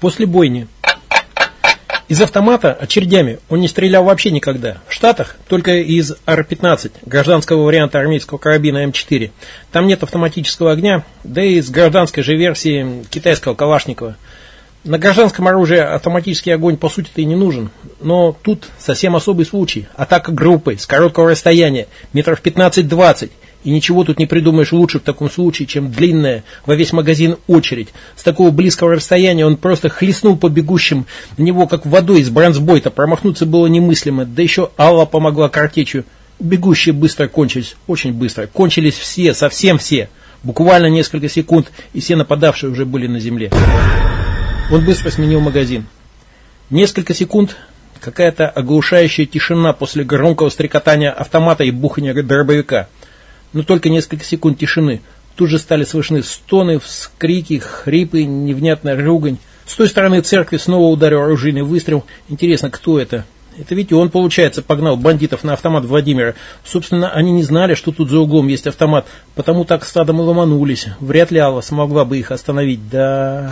После бойни. Из автомата очередями он не стрелял вообще никогда. В Штатах только из Ар-15, гражданского варианта армейского карабина М4. Там нет автоматического огня, да и из гражданской же версии китайского Калашникова. На гражданском оружии автоматический огонь по сути-то и не нужен. Но тут совсем особый случай. Атака группой с короткого расстояния, метров 15-20. И ничего тут не придумаешь лучше в таком случае, чем длинная во весь магазин очередь. С такого близкого расстояния он просто хлестнул по бегущим на него, как водой из бронзбойта. Промахнуться было немыслимо. Да еще Алла помогла картечью. Бегущие быстро кончились, очень быстро. Кончились все, совсем все. Буквально несколько секунд, и все нападавшие уже были на земле. Он быстро сменил магазин. Несколько секунд, какая-то оглушающая тишина после громкого стрекотания автомата и бухания дробовика – но только несколько секунд тишины. Тут же стали слышны стоны, вскрики, хрипы, невнятная ругань. С той стороны церкви снова ударил оружейный выстрел. Интересно, кто это? Это ведь он, получается, погнал бандитов на автомат Владимира. Собственно, они не знали, что тут за углом есть автомат, потому так стадом и ломанулись. Вряд ли Алла смогла бы их остановить. Да...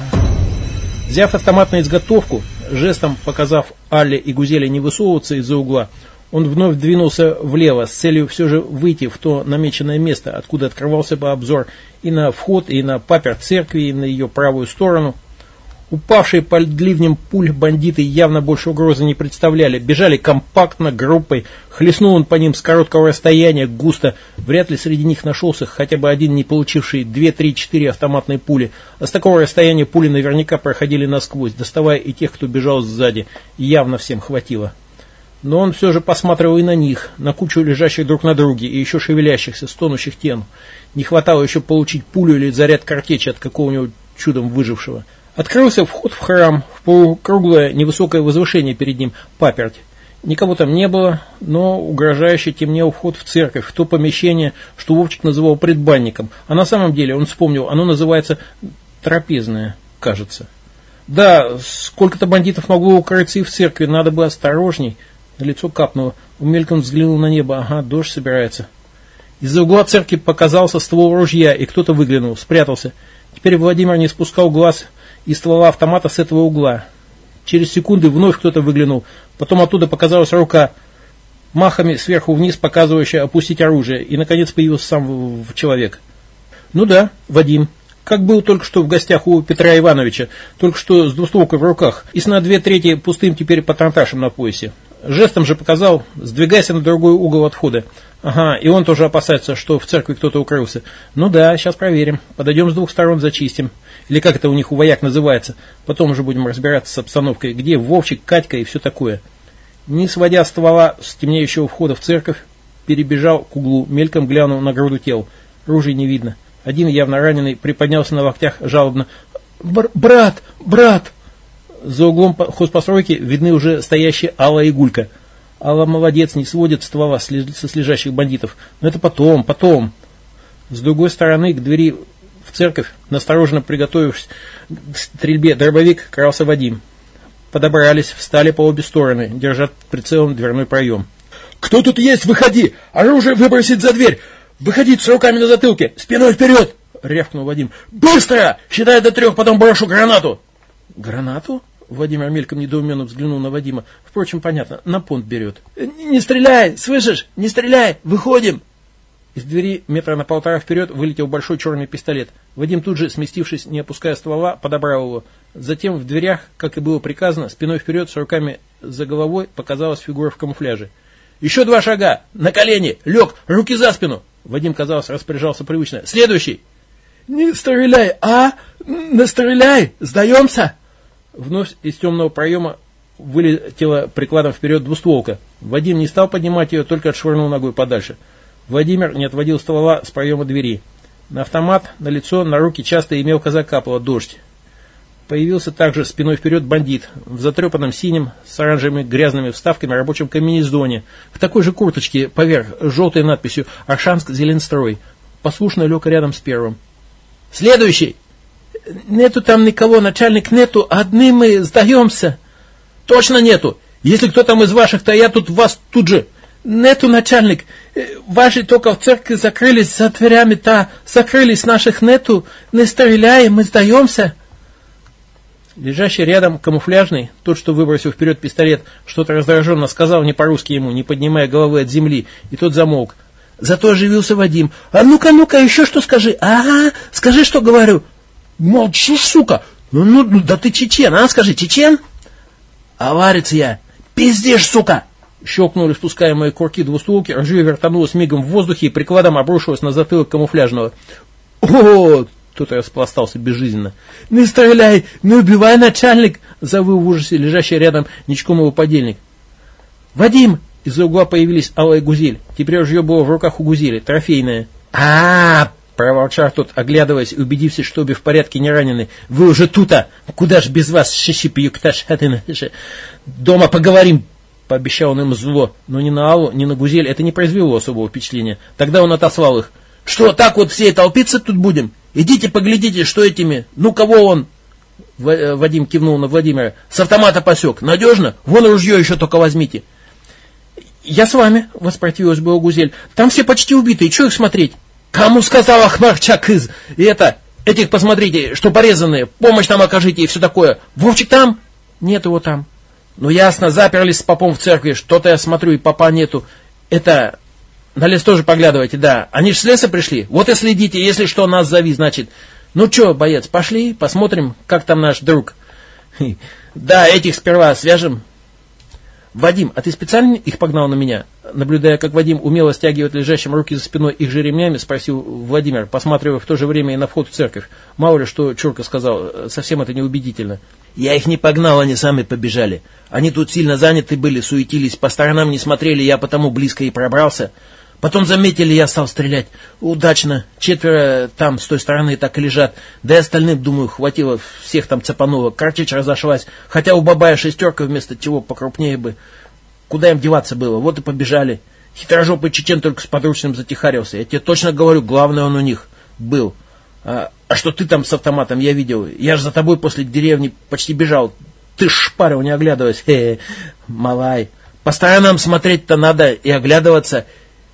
Взяв автомат на изготовку, жестом показав Алле и Гузеле не высовываться из-за угла, он вновь двинулся влево с целью все же выйти в то намеченное место, откуда открывался бы обзор и на вход, и на папер церкви, и на ее правую сторону. Упавшие под ливнем пуль бандиты явно больше угрозы не представляли. Бежали компактно, группой. Хлестнул он по ним с короткого расстояния, густо. Вряд ли среди них нашелся хотя бы один, не получивший 2-3-4 автоматные пули. А с такого расстояния пули наверняка проходили насквозь, доставая и тех, кто бежал сзади. явно всем хватило. Но он все же посматривал и на них, на кучу лежащих друг на друге и еще шевелящихся, стонущих тен. Не хватало еще получить пулю или заряд картечи от какого-нибудь чудом выжившего. Открылся вход в храм, в полукруглое невысокое возвышение перед ним, паперть. Никого там не было, но угрожающе темнел вход в церковь, в то помещение, что Вовчик называл предбанником. А на самом деле, он вспомнил, оно называется трапезное, кажется. Да, сколько-то бандитов могло укрыться и в церкви, надо бы осторожней. На лицо капнуло. Умельком взглянул на небо. Ага, дождь собирается. Из-за угла церкви показался ствол ружья, и кто-то выглянул, спрятался. Теперь Владимир не спускал глаз из ствола автомата с этого угла. Через секунды вновь кто-то выглянул. Потом оттуда показалась рука, махами сверху вниз показывающая опустить оружие. И, наконец, появился сам человек. Ну да, Вадим. Как был только что в гостях у Петра Ивановича, только что с двустволкой в руках, и с на две трети пустым теперь патронташем на поясе. Жестом же показал, сдвигайся на другой угол отхода. Ага, и он тоже опасается, что в церкви кто-то укрылся. Ну да, сейчас проверим. Подойдем с двух сторон, зачистим. Или как это у них у вояк называется. Потом уже будем разбираться с обстановкой, где Вовчик, Катька и все такое. Не сводя ствола с темнеющего входа в церковь, перебежал к углу, мельком глянул на груду тел. Ружей не видно. Один явно раненый приподнялся на локтях жалобно. «Брат! Брат!» За углом хозпостройки видны уже стоящие Алла и Гулька. Алла молодец, не сводит ствола со слежащих бандитов. Но это потом, потом. С другой стороны, к двери в церковь, настороженно приготовившись к стрельбе дробовик, крался Вадим. Подобрались, встали по обе стороны, держат прицелом дверной проем. «Кто тут есть? Выходи! Оружие выбросить за дверь! Выходить с руками на затылке! Спиной вперед!» — рявкнул Вадим. «Быстро! Считай до трех, потом брошу гранату!» «Гранату?» Владимир мельком недоуменно взглянул на Вадима. Впрочем, понятно, на понт берет. «Не стреляй! Слышишь? Не стреляй! Выходим!» Из двери метра на полтора вперед вылетел большой черный пистолет. Вадим тут же, сместившись, не опуская ствола, подобрал его. Затем в дверях, как и было приказано, спиной вперед с руками за головой показалась фигура в камуфляже. «Еще два шага! На колени! Лег! Руки за спину!» Вадим, казалось, распоряжался привычно. «Следующий!» «Не стреляй, а? Не стреляй! Сдаемся!» Вновь из темного проема вылетела прикладом вперед двустволка. Вадим не стал поднимать ее, только отшвырнул ногой подальше. Владимир не отводил ствола с проема двери. На автомат, на лицо, на руки часто и мелко закапало дождь. Появился также спиной вперед бандит в затрепанном синем с оранжевыми грязными вставками рабочем комбинезоне, в такой же курточке поверх желтой надписью «Аршанск Зеленстрой». Послушно лег рядом с первым. «Следующий!» Нету там никого, начальник нету, одни мы сдаемся. Точно нету. Если кто там из ваших, то я тут вас тут же. Нету начальник. Э, ваши только в церкви закрылись за дверями, та закрылись, наших нету. Не стреляем, мы сдаемся. Лежащий рядом камуфляжный, тот, что выбросил вперед пистолет, что-то раздраженно сказал не по-русски ему, не поднимая головы от земли, и тот замолк. Зато оживился Вадим. «А ну-ка, ну-ка, еще что скажи? Ага, скажи, что говорю!» «Молчишь, сука! Ну, ну, ну, да ты чечен, а? Скажи, чечен?» «Аварец я! Пиздишь, сука!» Щелкнули спускаемые курки двустволки, ржи вертанулась мигом в воздухе и прикладом обрушилась на затылок камуфляжного. «О, кто-то распластался безжизненно. «Не стреляй! Не убивай, начальник!» Завыл в ужасе лежащий рядом ничком его подельник. «Вадим!» Из-за угла появились Алла и Гузель. Теперь ружье было в руках у Гузели, трофейное. -а, -а проворчал тот, оглядываясь и убедившись, что обе в порядке не ранены. «Вы уже тут-а! Куда ж без вас, шишипьюкташатына? Дома поговорим!» Пообещал он им зло, но ни на Аллу, ни на Гузель это не произвело особого впечатления. Тогда он отослал их. «Что, так вот все толпиться тут будем? Идите поглядите, что этими... Ну, кого он...» э, Вадим кивнул на Владимира. «С автомата посек. Надежно? Вон ружье еще только возьмите». «Я с вами», — воспротивилась была Гузель. «Там все почти убиты. И что их смотреть?» «Кому сказал Ахмарчак из...» «И это... Этих посмотрите, что порезанные. Помощь нам окажите и все такое. Вовчик там?» «Нет его там». «Ну, ясно, заперлись с попом в церкви. Что-то я смотрю, и попа нету. Это... На лес тоже поглядывайте, да. Они же с леса пришли. Вот и следите, если что, нас зови, значит. Ну что, боец, пошли, посмотрим, как там наш друг. Да, этих сперва свяжем. Вадим, а ты специально их погнал на меня? Наблюдая, как Вадим умело стягивает лежащим руки за спиной их же ремнями, спросил Владимир, посматривая в то же время и на вход в церковь. Мало ли, что Чурка сказал, совсем это неубедительно. Я их не погнал, они сами побежали. Они тут сильно заняты были, суетились, по сторонам не смотрели, я потому близко и пробрался. Потом заметили, я стал стрелять. Удачно. Четверо там с той стороны так и лежат. Да и остальным, думаю, хватило всех там цепануло. Картечь разошлась. Хотя у Бабая шестерка вместо чего покрупнее бы. Куда им деваться было? Вот и побежали. Хитрожопый чечен только с подручным затихарился. Я тебе точно говорю, главное он у них был. А, а что ты там с автоматом, я видел. Я же за тобой после деревни почти бежал. Ты шпарил, не оглядываясь. Хе -хе. Малай. По сторонам смотреть-то надо и оглядываться.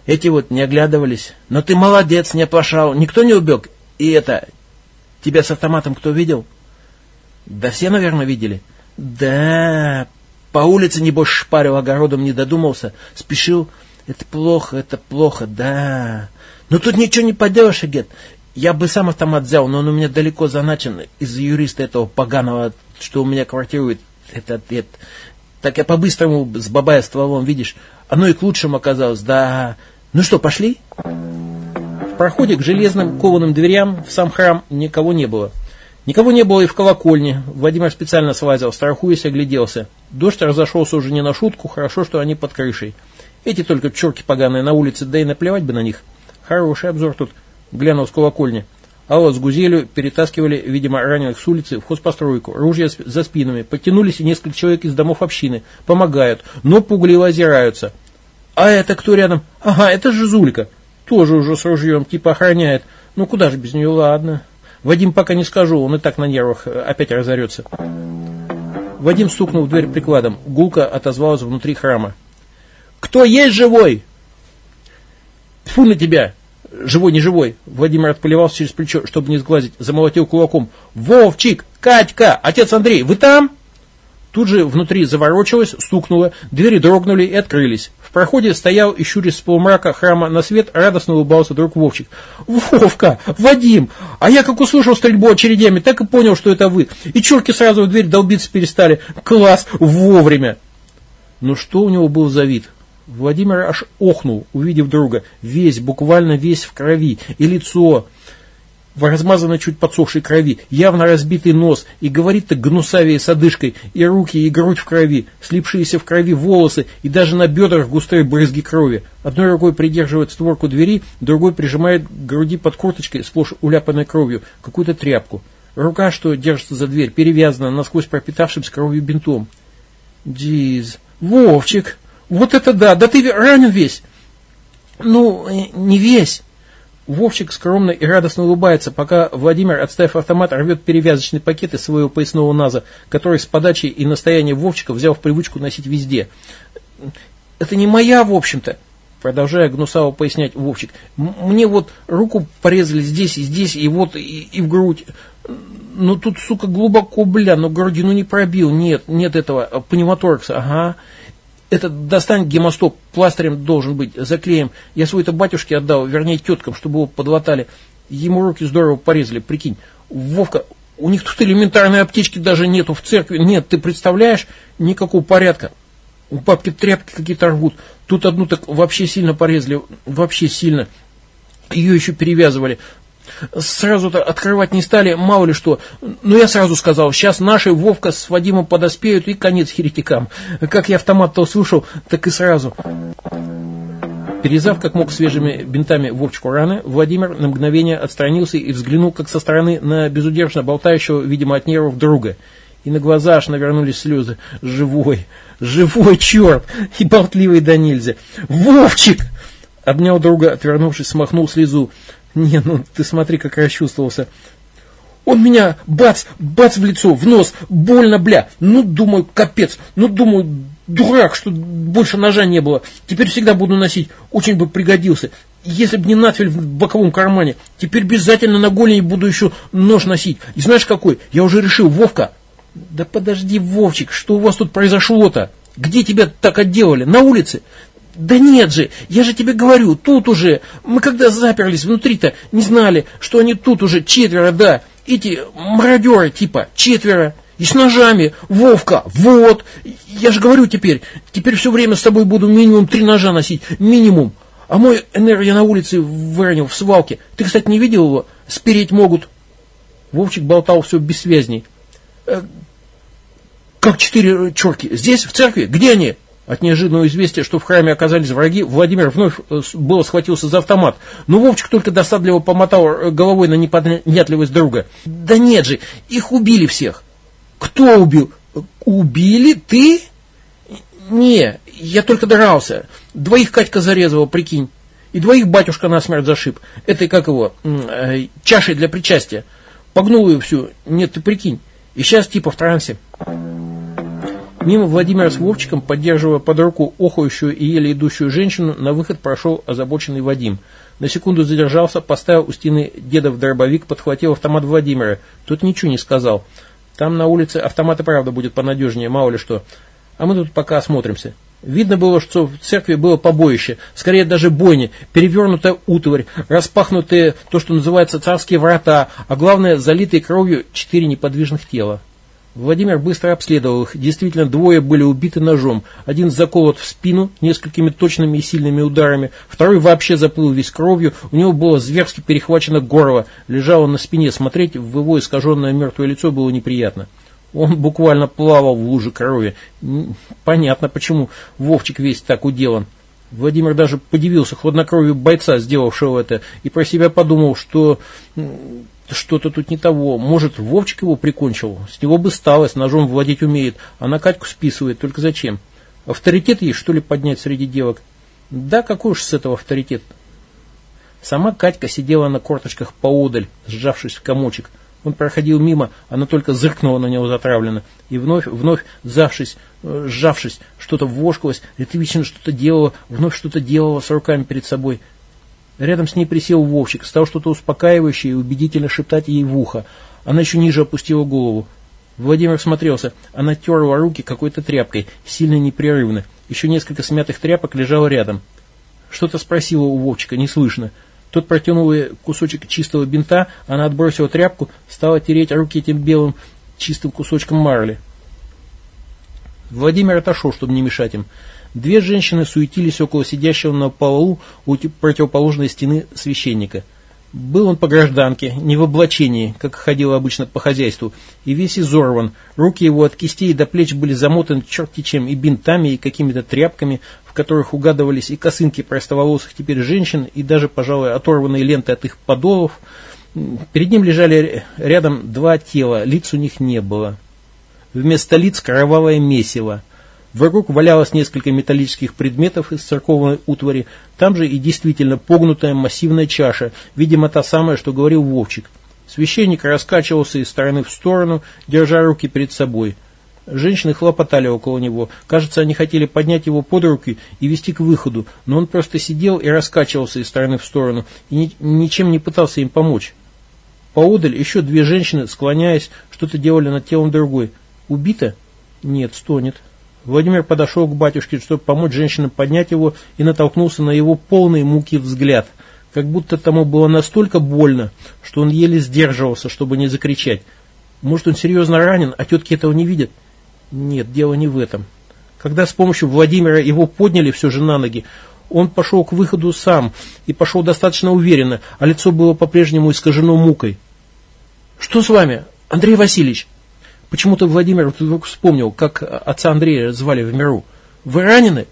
Эти вот не оглядывались. Но ты молодец, не оплошал. Никто не убег. И это... Тебя с автоматом кто видел? Да все, наверное, видели. Да, по улице, небось, шпарил, огородом не додумался. Спешил. Это плохо, это плохо, да. Но тут ничего не поделаешь, Агет. Я бы сам автомат взял, но он у меня далеко заначен из-за юриста этого поганого, что у меня квартирует. Это, это, так я по-быстрому с бабая стволом, видишь. Оно и к лучшему оказалось, да. Ну что, пошли? В проходе к железным кованым дверям в сам храм никого не было. Никого не было и в колокольне. Владимир специально слазил, страхуясь, огляделся. Дождь разошелся уже не на шутку, хорошо, что они под крышей. Эти только чурки поганые на улице, да и наплевать бы на них. Хороший обзор тут, глянул с колокольни. Алла с Гузелью перетаскивали, видимо, раненых с улицы в хозпостройку, ружья за спинами. Подтянулись несколько человек из домов общины. Помогают, но пугливо озираются. А это кто рядом? Ага, это же Зулька. Тоже уже с ружьем, типа охраняет. Ну куда же без нее, ладно. Вадим пока не скажу, он и так на нервах э, опять разорется. Вадим стукнул в дверь прикладом. Гулка отозвалась внутри храма. «Кто есть живой?» Фу на тебя! Живой, не живой. Владимир отполивался через плечо, чтобы не сглазить. Замолотил кулаком. «Вовчик! Катька! Отец Андрей! Вы там?» Тут же внутри заворочилось, стукнуло, двери дрогнули и открылись. В проходе стоял и щурясь с полумрака храма на свет, радостно улыбался друг Вовчик. «Вовка! Вадим! А я как услышал стрельбу очередями, так и понял, что это вы. И чурки сразу в дверь долбиться перестали. Класс! Вовремя!» Ну что у него был за вид? Владимир аж охнул, увидев друга. Весь, буквально весь в крови. И лицо в размазанной чуть подсохшей крови, явно разбитый нос, и говорит-то гнусавее с одышкой, и руки, и грудь в крови, слипшиеся в крови волосы, и даже на бедрах густой брызги крови. Одной рукой придерживает створку двери, другой прижимает к груди под курточкой, сплошь уляпанной кровью, какую-то тряпку. Рука, что держится за дверь, перевязана насквозь пропитавшимся кровью бинтом. Диз, Вовчик, вот это да, да ты ранен весь. Ну, э, не весь. Вовчик скромно и радостно улыбается, пока Владимир, отставив автомат, рвет перевязочный пакет из своего поясного наза, который с подачи и настояния Вовчика взял в привычку носить везде. Это не моя, в общем-то. Продолжая гнусаво пояснять Вовчик. Мне вот руку порезали здесь и здесь, и вот, и, и в грудь. Ну тут, сука, глубоко, бля, но грудину не пробил. Нет, нет этого пневмоторакса. Ага. Это достань гемостоп, пластырем должен быть, заклеим. Я свой-то батюшке отдал, вернее теткам, чтобы его подлатали. Ему руки здорово порезали, прикинь. Вовка, у них тут элементарной аптечки даже нету в церкви. Нет, ты представляешь, никакого порядка. У папки тряпки какие-то рвут. Тут одну так вообще сильно порезали, вообще сильно. Ее еще перевязывали. Сразу-то открывать не стали, мало ли что. Но я сразу сказал, сейчас наши Вовка с Вадимом подоспеют и конец херетикам. Как я автомат-то услышал, так и сразу. Перезав как мог свежими бинтами Вовчику раны, Владимир на мгновение отстранился и взглянул как со стороны на безудержно болтающего, видимо, от нервов друга. И на глаза аж навернулись слезы. Живой, живой черт! И болтливый да нельзя. Вовчик! Обнял друга, отвернувшись, смахнул слезу. Не, ну ты смотри, как расчувствовался. Он меня бац, бац в лицо, в нос, больно, бля. Ну, думаю, капец. Ну, думаю, дурак, что больше ножа не было. Теперь всегда буду носить. Очень бы пригодился. Если бы не надфиль в боковом кармане, теперь обязательно на голени буду еще нож носить. И знаешь какой? Я уже решил, Вовка. Да подожди, Вовчик, что у вас тут произошло-то? Где тебя так отделали? На улице? Да нет же, я же тебе говорю, тут уже. Мы когда заперлись внутри-то, не знали, что они тут уже четверо, да. Эти мародеры типа, четверо. И с ножами. Вовка, вот. Я же говорю теперь, теперь все время с собой буду минимум три ножа носить. Минимум. А мой НР я на улице выронил в свалке. Ты, кстати, не видел его? Спереть могут. Вовчик болтал все бессвязней. Э, как четыре черки? Здесь, в церкви? Где они? От неожиданного известия, что в храме оказались враги, Владимир вновь э, было схватился за автомат. Но Вовчик только досадливо помотал э, головой на непонятливость друга. Да нет же, их убили всех. Кто убил? Убили? Ты? Не, я только дрался. Двоих Катька зарезала, прикинь. И двоих батюшка насмерть зашиб. Это как его, э, чашей для причастия. Погнул ее всю. Нет, ты прикинь. И сейчас типа в трансе. Мимо Владимира с Вовчиком, поддерживая под руку охающую и еле идущую женщину, на выход прошел озабоченный Вадим. На секунду задержался, поставил у стены деда в дробовик, подхватил автомат Владимира. Тот ничего не сказал. Там на улице автомат и правда будет понадежнее, мало ли что. А мы тут пока осмотримся. Видно было, что в церкви было побоище, скорее даже бойни, перевернутая утварь, распахнутые, то, что называется, царские врата, а главное, залитые кровью четыре неподвижных тела. Владимир быстро обследовал их. Действительно, двое были убиты ножом. Один заколот в спину несколькими точными и сильными ударами. Второй вообще заплыл весь кровью. У него было зверски перехвачено горло. Лежал он на спине. Смотреть в его искаженное мертвое лицо было неприятно. Он буквально плавал в луже крови. Понятно, почему Вовчик весь так уделан. Владимир даже подивился хладнокровию бойца, сделавшего это, и про себя подумал, что что-то тут не того. Может, Вовчик его прикончил? С него бы сталось, ножом владеть умеет, а на Катьку списывает. Только зачем? Авторитет ей, что ли, поднять среди девок? Да, какой уж с этого авторитет? Сама Катька сидела на корточках поодаль, сжавшись в комочек. Он проходил мимо, она только зыркнула на него затравленно. И вновь, вновь, завшись, э, сжавшись, что-то вошкалось, ретвично что-то делала, вновь что-то делала с руками перед собой. Рядом с ней присел Вовчик, стал что-то успокаивающее и убедительно шептать ей в ухо. Она еще ниже опустила голову. Владимир смотрелся. Она терла руки какой-то тряпкой, сильно непрерывно. Еще несколько смятых тряпок лежало рядом. Что-то спросила у Вовчика, не слышно. Тот протянул ей кусочек чистого бинта, она отбросила тряпку, стала тереть руки этим белым чистым кусочком марли. Владимир отошел, чтобы не мешать им. Две женщины суетились около сидящего на полу у противоположной стены священника. Был он по гражданке, не в облачении, как ходил обычно по хозяйству, и весь изорван. Руки его от кистей до плеч были замотаны черти чем и бинтами, и какими-то тряпками, в которых угадывались и косынки простоволосых теперь женщин, и даже, пожалуй, оторванные ленты от их подолов. Перед ним лежали рядом два тела, лиц у них не было. Вместо лиц кровавое месиво. Вокруг валялось несколько металлических предметов из церковной утвари, там же и действительно погнутая массивная чаша, видимо та самая, что говорил Вовчик. Священник раскачивался из стороны в сторону, держа руки перед собой. Женщины хлопотали около него. Кажется, они хотели поднять его под руки и вести к выходу, но он просто сидел и раскачивался из стороны в сторону, и ни, ничем не пытался им помочь. Поодаль еще две женщины, склоняясь, что-то делали над телом другой. Убита? Нет, стонет. Владимир подошел к батюшке, чтобы помочь женщинам поднять его, и натолкнулся на его полный муки взгляд. Как будто тому было настолько больно, что он еле сдерживался, чтобы не закричать. Может, он серьезно ранен, а тетки этого не видят? Нет, дело не в этом. Когда с помощью Владимира его подняли все же на ноги, он пошел к выходу сам и пошел достаточно уверенно, а лицо было по-прежнему искажено мукой. «Что с вами, Андрей Васильевич?» Почему-то Владимир вдруг вспомнил, как отца Андрея звали в миру. «Вы ранены?»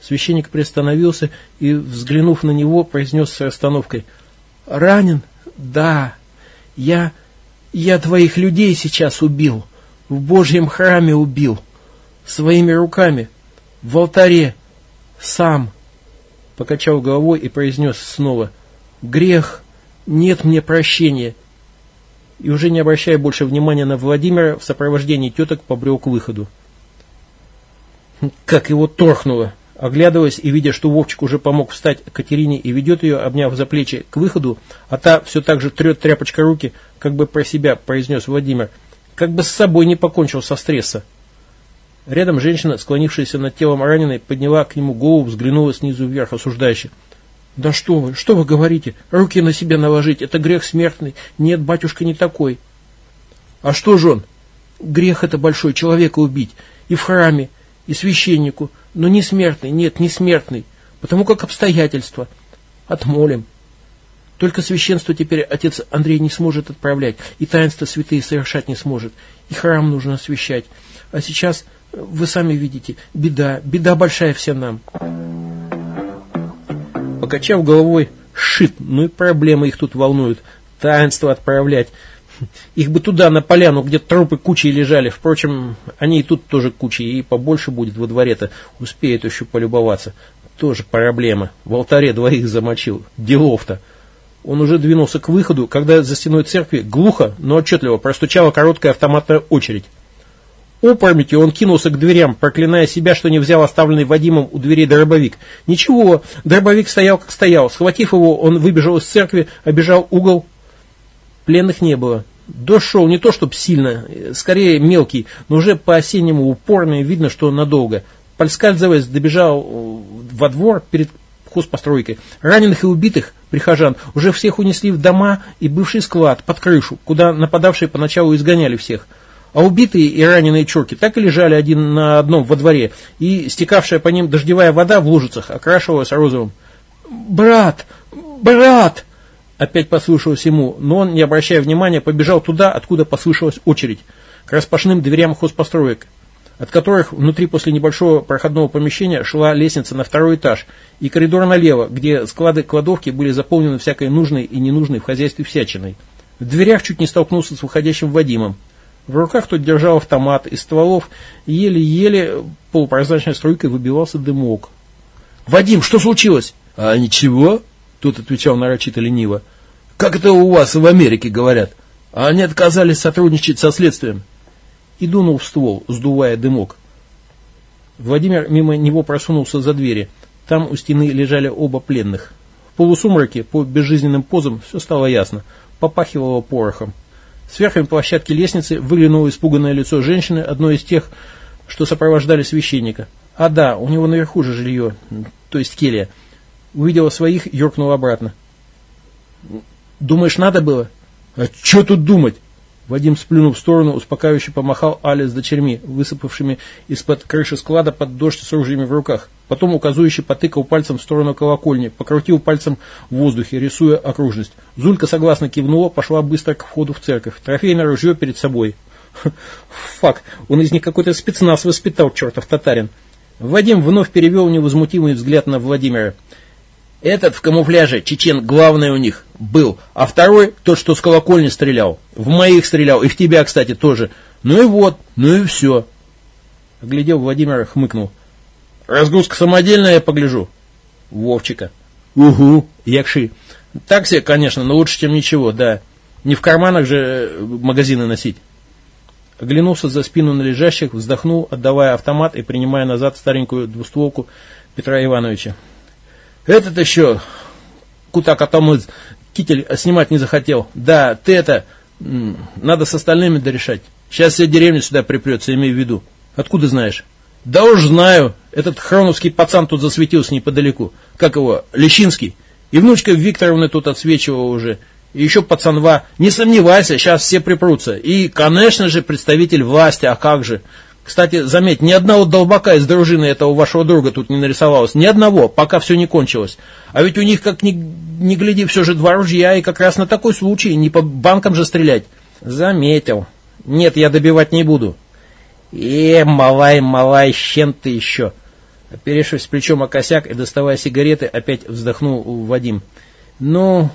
Священник приостановился и, взглянув на него, произнес с расстановкой. «Ранен? Да. Я... я твоих людей сейчас убил. В Божьем храме убил. Своими руками. В алтаре. Сам». Покачал головой и произнес снова. «Грех. Нет мне прощения и уже не обращая больше внимания на Владимира, в сопровождении теток побрел к выходу. Как его торхнуло! Оглядываясь и видя, что Вовчик уже помог встать Катерине и ведет ее, обняв за плечи, к выходу, а та все так же трет тряпочкой руки, как бы про себя произнес Владимир, как бы с собой не покончил со стресса. Рядом женщина, склонившаяся над телом раненой, подняла к нему голову, взглянула снизу вверх осуждающе. Да что вы, что вы говорите? Руки на себя наложить, это грех смертный. Нет, батюшка не такой. А что же он? Грех это большой, человека убить. И в храме, и священнику. Но не смертный, нет, не смертный. Потому как обстоятельства. Отмолим. Только священство теперь отец Андрей не сможет отправлять, и таинства святые совершать не сможет, и храм нужно освящать. А сейчас, вы сами видите, беда, беда большая всем нам. Покачав головой, шит, ну и проблемы их тут волнуют. Таинство отправлять. Их бы туда, на поляну, где трупы кучей лежали. Впрочем, они и тут тоже кучей, и побольше будет во дворе-то. Успеют еще полюбоваться. Тоже проблема. В алтаре двоих замочил. Делов-то. Он уже двинулся к выходу, когда за стеной церкви глухо, но отчетливо простучала короткая автоматная очередь. Опрометью он кинулся к дверям, проклиная себя, что не взял оставленный Вадимом у дверей дробовик. Ничего, дробовик стоял как стоял. Схватив его, он выбежал из церкви, обежал угол. Пленных не было. Дождь шел не то чтобы сильно, скорее мелкий, но уже по-осеннему упорный, видно, что надолго. Польскальзываясь, добежал э, во двор перед хозпостройкой. Раненых и убитых прихожан уже всех унесли в дома и бывший склад под крышу, куда нападавшие поначалу изгоняли всех. А убитые и раненые чурки так и лежали один на одном во дворе, и стекавшая по ним дождевая вода в лужицах окрашивалась розовым. «Брат! Брат!» Опять послышалось ему, но он, не обращая внимания, побежал туда, откуда послышалась очередь, к распашным дверям хозпостроек, от которых внутри после небольшого проходного помещения шла лестница на второй этаж, и коридор налево, где склады-кладовки были заполнены всякой нужной и ненужной в хозяйстве всячиной. В дверях чуть не столкнулся с выходящим Вадимом. В руках тот держал автомат, из стволов еле-еле полупрозрачной струйкой выбивался дымок. «Вадим, что случилось?» «А ничего», — тот отвечал нарочито лениво. «Как это у вас в Америке говорят? А они отказались сотрудничать со следствием». И дунул в ствол, сдувая дымок. Владимир мимо него просунулся за двери. Там у стены лежали оба пленных. В полусумраке, по безжизненным позам, все стало ясно. Попахивало порохом. С верхней площадки лестницы выглянуло испуганное лицо женщины, одной из тех, что сопровождали священника. А да, у него наверху же жилье, то есть келья. Увидела своих, юркнула обратно. «Думаешь, надо было?» «А что тут думать?» Вадим, сплюнув в сторону, успокаивающе помахал Але с дочерьми, высыпавшими из-под крыши склада под дождь с ружьями в руках. Потом указующе потыкал пальцем в сторону колокольни, покрутил пальцем в воздухе, рисуя окружность. Зулька согласно кивнула, пошла быстро к входу в церковь. Трофейное ружье перед собой. Фак, он из них какой-то спецназ воспитал, чертов татарин. Вадим вновь перевел невозмутимый взгляд на Владимира. Этот в камуфляже, чечен, главный у них, был. А второй, тот, что с колокольни стрелял. В моих стрелял, и в тебя, кстати, тоже. Ну и вот, ну и все. Оглядел Владимира, хмыкнул. Разгрузка самодельная, я погляжу. Вовчика. Угу. Якши. Такси, конечно, но лучше, чем ничего, да. Не в карманах же э, магазины носить. Оглянулся за спину на лежащих, вздохнул, отдавая автомат и принимая назад старенькую двустволку Петра Ивановича. Этот еще, Кутак Атамыз, китель снимать не захотел. Да, ты это, надо с остальными дорешать. Сейчас вся деревня сюда припрется, имею в виду. Откуда знаешь? Да уж знаю. Этот хроновский пацан тут засветился неподалеку. Как его? Лещинский. И внучка Викторовна тут отсвечивала уже. И еще пацанва. Не сомневайся, сейчас все припрутся. И, конечно же, представитель власти, а как же. Кстати, заметь, ни одного долбака из дружины этого вашего друга тут не нарисовалось. Ни одного, пока все не кончилось. А ведь у них, как ни, ни гляди, все же два ружья, и как раз на такой случай, не по банкам же стрелять. Заметил. Нет, я добивать не буду. Э, малай, малай, щен ты еще. Оперевшись плечом о косяк и доставая сигареты, опять вздохнул Вадим. Ну,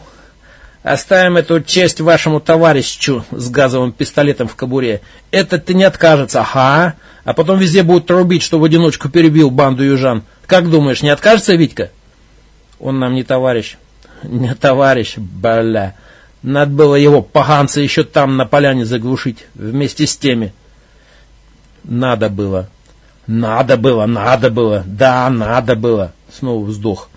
оставим эту честь вашему товарищу с газовым пистолетом в кобуре. Этот-то не откажется, ага. А потом везде будут трубить, что в одиночку перебил банду южан. Как думаешь, не откажется Витька? Он нам не товарищ. Не товарищ, бля. Надо было его поганца еще там на поляне заглушить, вместе с теми. Надо было. Надо было, надо было, да, надо было. Снова вздох.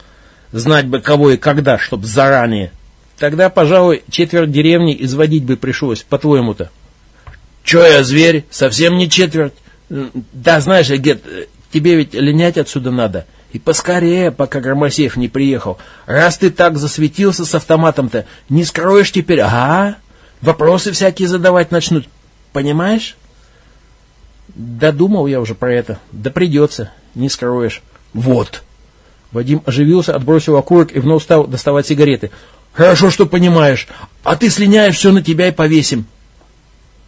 Знать бы кого и когда, чтоб заранее. Тогда, пожалуй, четверть деревни изводить бы пришлось, по-твоему-то. Че я, зверь? Совсем не четверть. Да, знаешь, Гет, тебе ведь линять отсюда надо. И поскорее, пока Громосеев не приехал. Раз ты так засветился с автоматом-то, не скроешь теперь, ага? Вопросы всякие задавать начнут, понимаешь? Да думал я уже про это. Да придется, не скроешь. Вот. Вадим оживился, отбросил окурок и вновь стал доставать сигареты. Хорошо, что понимаешь. А ты слиняешь, все на тебя и повесим.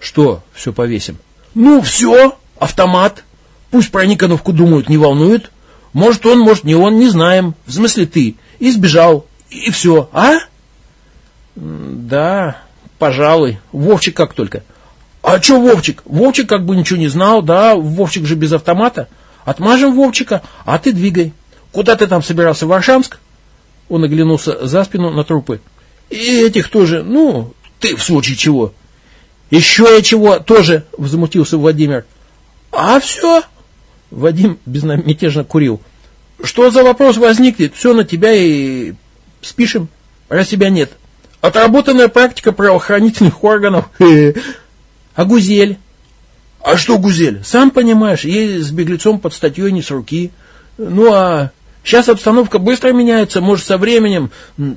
Что все повесим? Ну, все. Автомат. Пусть про Никоновку думают, не волнует. Может он, может не он, не знаем. В смысле ты. И сбежал. И все. А? Да, пожалуй. Вовчик как только. А что Вовчик? Вовчик как бы ничего не знал, да, Вовчик же без автомата. Отмажем Вовчика, а ты двигай. Куда ты там собирался, в Варшанск? Он оглянулся за спину на трупы. И этих тоже, ну, ты в случае чего. Еще я чего тоже, возмутился Владимир. А все? Вадим безмятежно курил. Что за вопрос возникнет, все на тебя и спишем, раз тебя нет. Отработанная практика правоохранительных органов. А Гузель? А что Гузель? Сам понимаешь, ей с беглецом под статьей не с руки. Ну а сейчас обстановка быстро меняется, может со временем.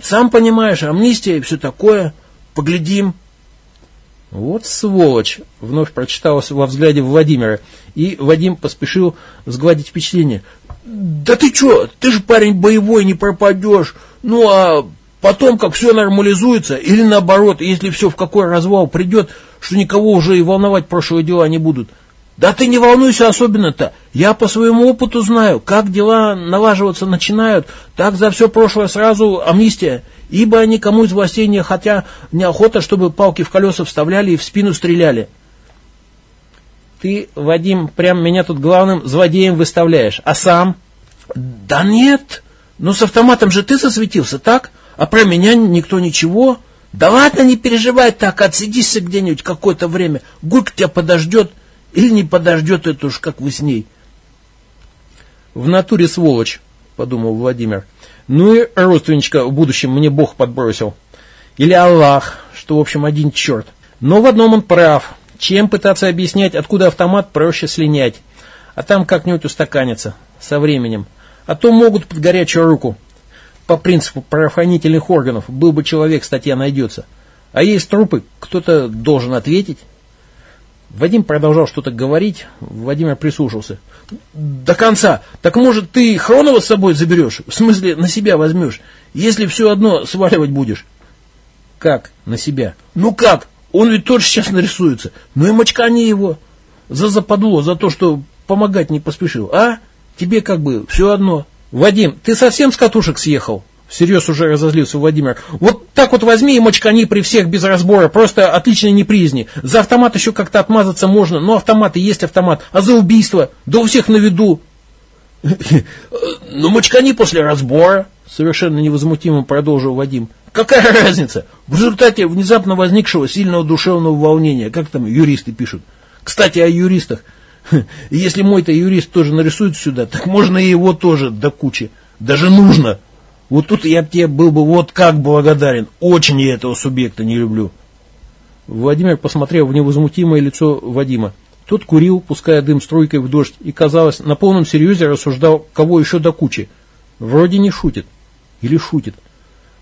Сам понимаешь, амнистия и все такое. Поглядим. Вот сволочь, вновь прочиталось во взгляде Владимира, и Вадим поспешил сгладить впечатление. Да ты что, ты же парень боевой, не пропадешь. Ну а потом, как все нормализуется, или наоборот, если все в какой развал придет, что никого уже и волновать прошлые дела не будут. Да ты не волнуйся особенно-то. Я по своему опыту знаю, как дела налаживаться начинают, так за все прошлое сразу амнистия. Ибо никому из властей не хотя неохота, чтобы палки в колеса вставляли и в спину стреляли. Ты, Вадим, прям меня тут главным злодеем выставляешь. А сам? Да нет. Ну с автоматом же ты засветился, так? А про меня никто ничего. Да ладно, не переживай так, отсидишься где-нибудь какое-то время. Гулька тебя подождет или не подождет, это уж как вы с ней. В натуре сволочь, подумал Владимир. Ну и родственничка в будущем мне Бог подбросил. Или Аллах, что в общем один черт. Но в одном он прав. Чем пытаться объяснять, откуда автомат, проще слинять. А там как-нибудь устаканится со временем. А то могут под горячую руку по принципу правоохранительных органов, был бы человек, статья найдется. А есть трупы, кто-то должен ответить. Вадим продолжал что-то говорить, Владимир прислушался. До конца. Так может ты Хронова с собой заберешь? В смысле на себя возьмешь? Если все одно сваливать будешь. Как на себя? Ну как? Он ведь тоже сейчас нарисуется. Ну и мочкани его. За западло, за то, что помогать не поспешил. А? Тебе как бы все одно. Вадим, ты совсем с катушек съехал? Всерьез уже разозлился Владимир. Вот так вот возьми и мочкани при всех без разбора. Просто отличные непризни. За автомат еще как-то отмазаться можно. Но автомат и есть автомат. А за убийство? Да у всех на виду. Ну, мочкани после разбора. Совершенно невозмутимо продолжил Вадим. Какая разница? В результате внезапно возникшего сильного душевного волнения, как там юристы пишут. Кстати, о юристах. Если мой-то юрист тоже нарисует сюда, так можно и его тоже до кучи. Даже нужно. Вот тут я тебе был бы вот как благодарен. Очень я этого субъекта не люблю. Владимир посмотрел в невозмутимое лицо Вадима. Тот курил, пуская дым струйкой в дождь, и, казалось, на полном серьезе рассуждал, кого еще до кучи. Вроде не шутит. Или шутит.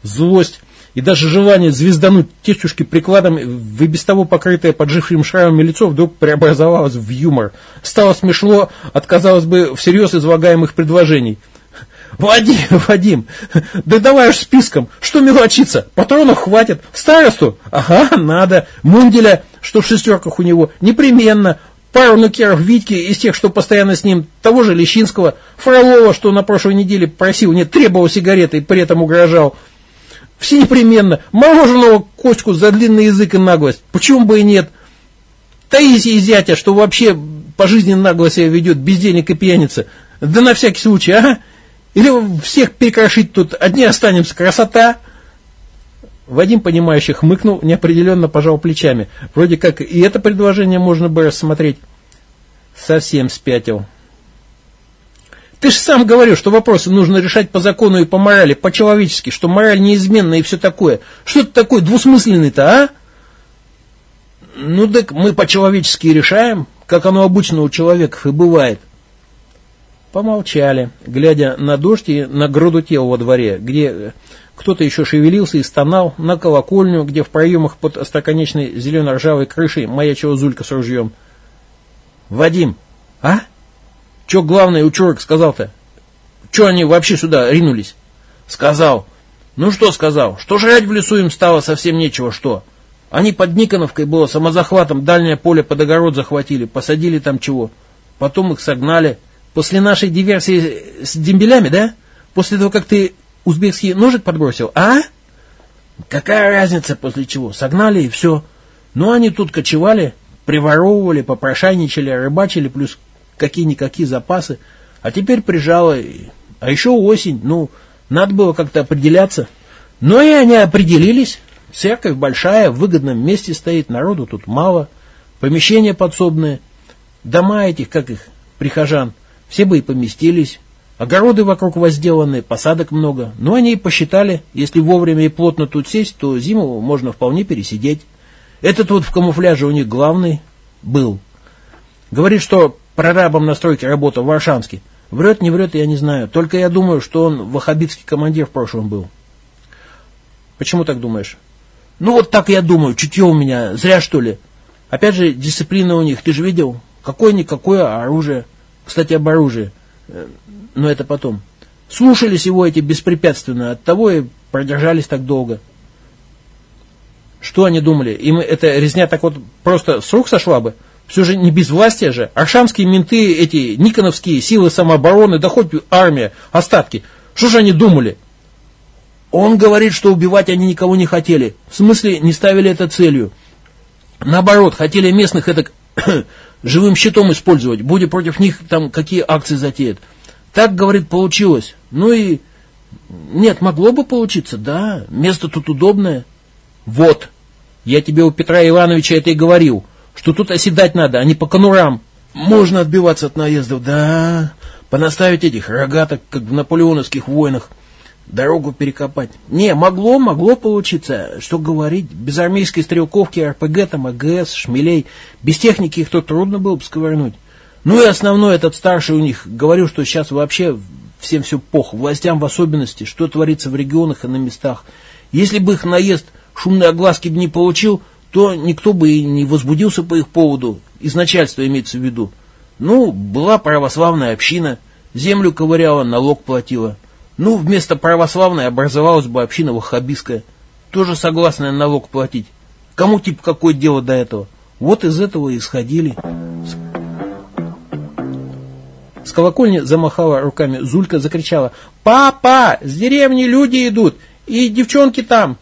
Злость и даже желание звездануть тестюшки прикладом в и без того покрытое поджившим шрамами лицо вдруг преобразовалось в юмор. Стало смешно от, казалось бы, всерьез излагаемых предложений. Вадим, Вадим, да давай уж списком, что мелочиться, патронов хватит, старосту, ага, надо, Мунделя, что в шестерках у него, непременно, пару нукеров Витьки из тех, что постоянно с ним, того же Лещинского, Фролова, что на прошлой неделе просил, не требовал сигареты и при этом угрожал, все непременно. Мороженого Костьку за длинный язык и наглость. Почему бы и нет? Таисия зятя, что вообще по жизни нагло себя ведет, бездельник и пьяница. Да на всякий случай, ага. Или всех перекрошить тут, одни останемся, красота. Вадим, понимающий, хмыкнул, неопределенно пожал плечами. Вроде как и это предложение можно бы рассмотреть. Совсем спятил. Ты же сам говорил, что вопросы нужно решать по закону и по морали, по-человечески, что мораль неизменна и все такое. Что ты такой двусмысленный-то, а? Ну так мы по-человечески решаем, как оно обычно у человеков и бывает. Помолчали, глядя на дождь и на груду тел во дворе, где кто-то еще шевелился и стонал, на колокольню, где в проемах под остроконечной зелено-ржавой крышей маячила Зулька с ружьем. «Вадим, а?» Че главное учерок сказал-то? Че они вообще сюда ринулись? Сказал. Ну что сказал? Что жрать в лесу им стало совсем нечего, что? Они под Никоновкой было самозахватом дальнее поле под огород захватили, посадили там чего. Потом их согнали. После нашей диверсии с дембелями, да? После того, как ты узбекский ножик подбросил, а? Какая разница после чего? Согнали и все. Ну, они тут кочевали, приворовывали, попрошайничали, рыбачили, плюс какие-никакие запасы, а теперь прижало, а еще осень, ну, надо было как-то определяться. Но и они определились, церковь большая, в выгодном месте стоит, народу тут мало, помещения подсобные, дома этих, как их, прихожан, все бы и поместились, огороды вокруг возделаны, посадок много, но они и посчитали, если вовремя и плотно тут сесть, то зиму можно вполне пересидеть. Этот вот в камуфляже у них главный был. Говорит, что прорабом на стройке работал в Варшанске. Врет, не врет, я не знаю. Только я думаю, что он ваххабитский командир в прошлом был. Почему так думаешь? Ну вот так я думаю, чутье у меня, зря что ли. Опять же, дисциплина у них, ты же видел? Какое-никакое оружие. Кстати, об оружии. Э, но это потом. Слушались его эти беспрепятственно, от того и продержались так долго. Что они думали? Им эта резня так вот просто с рук сошла бы? Все же не безвластие же. Аршанские менты, эти никоновские силы самообороны, да хоть армия, остатки. Что же они думали? Он говорит, что убивать они никого не хотели. В смысле, не ставили это целью. Наоборот, хотели местных это живым щитом использовать, будет против них там какие акции затеют. Так, говорит, получилось. Ну и... Нет, могло бы получиться, да. Место тут удобное. Вот. Я тебе у Петра Ивановича это и говорил что тут оседать надо, а не по конурам. Можно отбиваться от наездов, да, понаставить этих рогаток, как в наполеоновских войнах, дорогу перекопать. Не, могло, могло получиться, что говорить, без армейской стрелковки, РПГ, там, АГС, шмелей, без техники их то трудно было бы сковырнуть. Ну и основной этот старший у них говорил, что сейчас вообще всем все пох, властям в особенности, что творится в регионах и на местах. Если бы их наезд шумной огласки бы не получил, то никто бы и не возбудился по их поводу, из начальства имеется в виду. Ну, была православная община, землю ковыряла, налог платила. Ну, вместо православной образовалась бы община ваххабистская, тоже согласная налог платить. Кому типа какое дело до этого? Вот из этого и исходили. С колокольни замахала руками Зулька, закричала. «Папа, с деревни люди идут, и девчонки там!»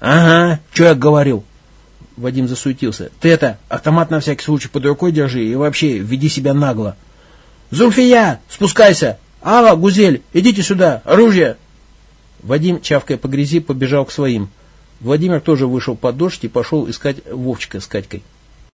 «Ага, что я говорил?» Вадим засуетился. Ты это, автомат на всякий случай под рукой держи и вообще веди себя нагло. Зульфия, спускайся! Алла, Гузель, идите сюда, оружие! Вадим, чавкая по грязи, побежал к своим. Владимир тоже вышел под дождь и пошел искать Вовчика с Катькой.